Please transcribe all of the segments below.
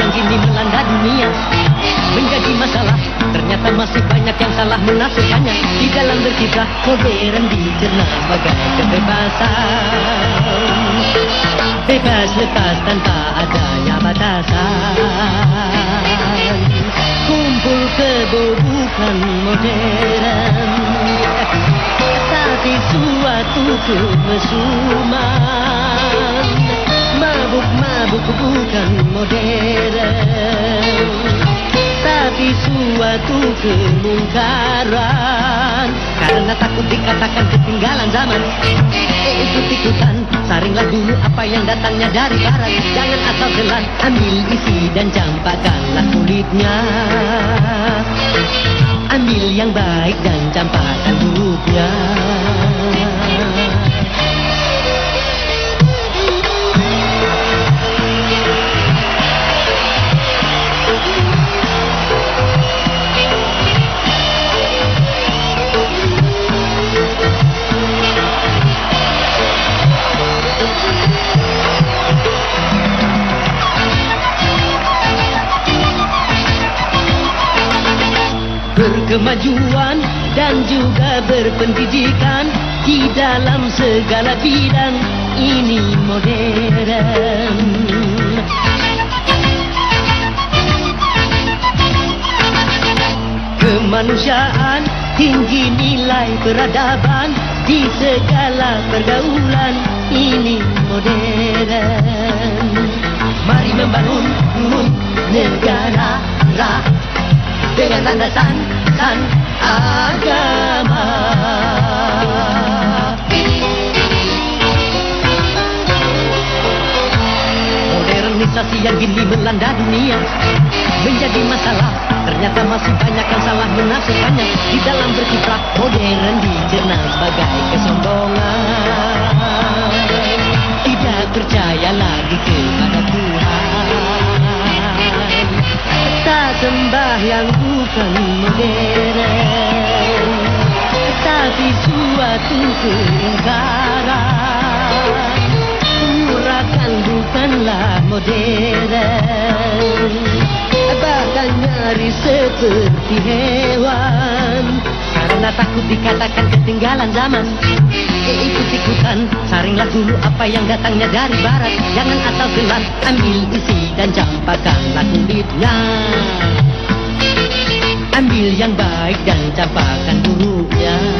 Yang kini melanda dunia. Menjadi masalah Ternyata masih banyak yang salah menafsirkannya. Di dalam berkiprah modern dicerna sebagai kebebasan. Bebas lepas tanpa adanya batasan. Kumpul keburukan modern. Tapi suatu kemesuman Mabuk-mabuk bukan modern Tapi suatu kemungkaran. Karena takut dikatakan ketinggalan zaman ikut-ikutan Saringlah dulu apa yang datangnya dari barat. Jangan asal telan Ambil isi dan campakkanlah kulitnya. Ambil yang baik dan campakkan buruknya berkemajuan dan juga berpendidikan di dalam segala bidang ini modern. Kemanusiaan tinggi nilai peradaban di segala pergaulan ini modern. Mari membangun negara dengan landasan san agama. Modernisasi yang kini melanda dunia menjadi masalah. Ternyata masih banyak yang salah menafsirkannya di dalam berkiprah modern dicerna sebagai kesombongan. Bukan modern Tapi suatu keingkaran Urakan bukanlah modern Bahkan nyaris seperti hewan Karena takut dikatakan ketinggalan zaman Ikut-ikutan Saringlah dulu apa yang datangnya dari barat. Jangan asal telan Ambil isi dan campakkanlah kulitnya Ambil yang baik dan campakkan buruknya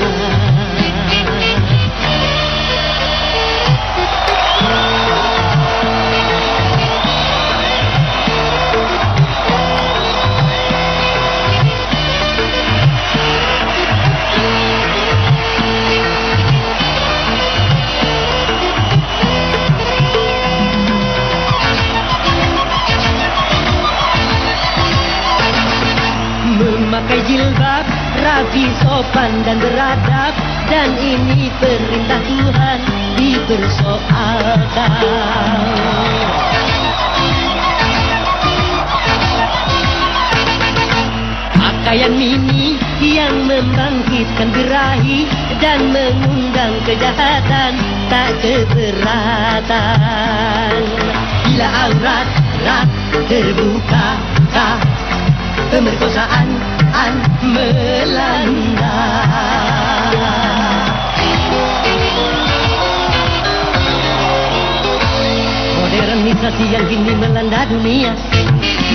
rapi, sopan dan beradab Dan ini perintah Tuhan dipersoalkan Pakaian mini yang membangkitkan birahi Dan mengundang kejahatan tak keberatan. Bila aurat rat terbuka tak pemerkosaan an melanda. Modernisasi yang kini melanda dunia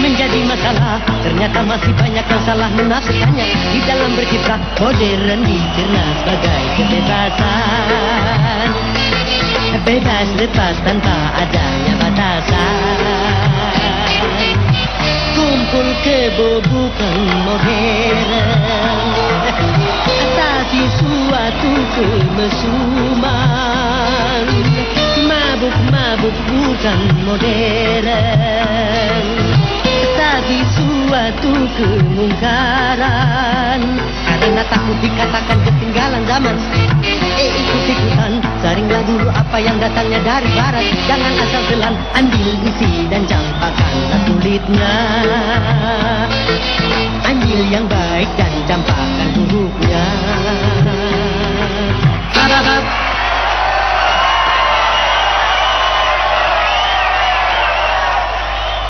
menjadi masalah. Ternyata masih banyak yang salah menafsirkannya. Di dalam berkiprah modern dicerna sebagai kebebasan. Bebas lepas tanpa adanya batasan Kumpul kebobukan modern. Tapi suatu kemesuman. Mabuk-mabuk bukan modern. Tapi suatu kemungkaran. Karena takut dikatakan ketinggalan zaman. Eh ikut-ikutan Saring dulu apa yang datangnya dari barat. Jangan asal telan ambil isi dan campakkan kulitnya. Ambil yang baik dan campakkan bubuknya Harap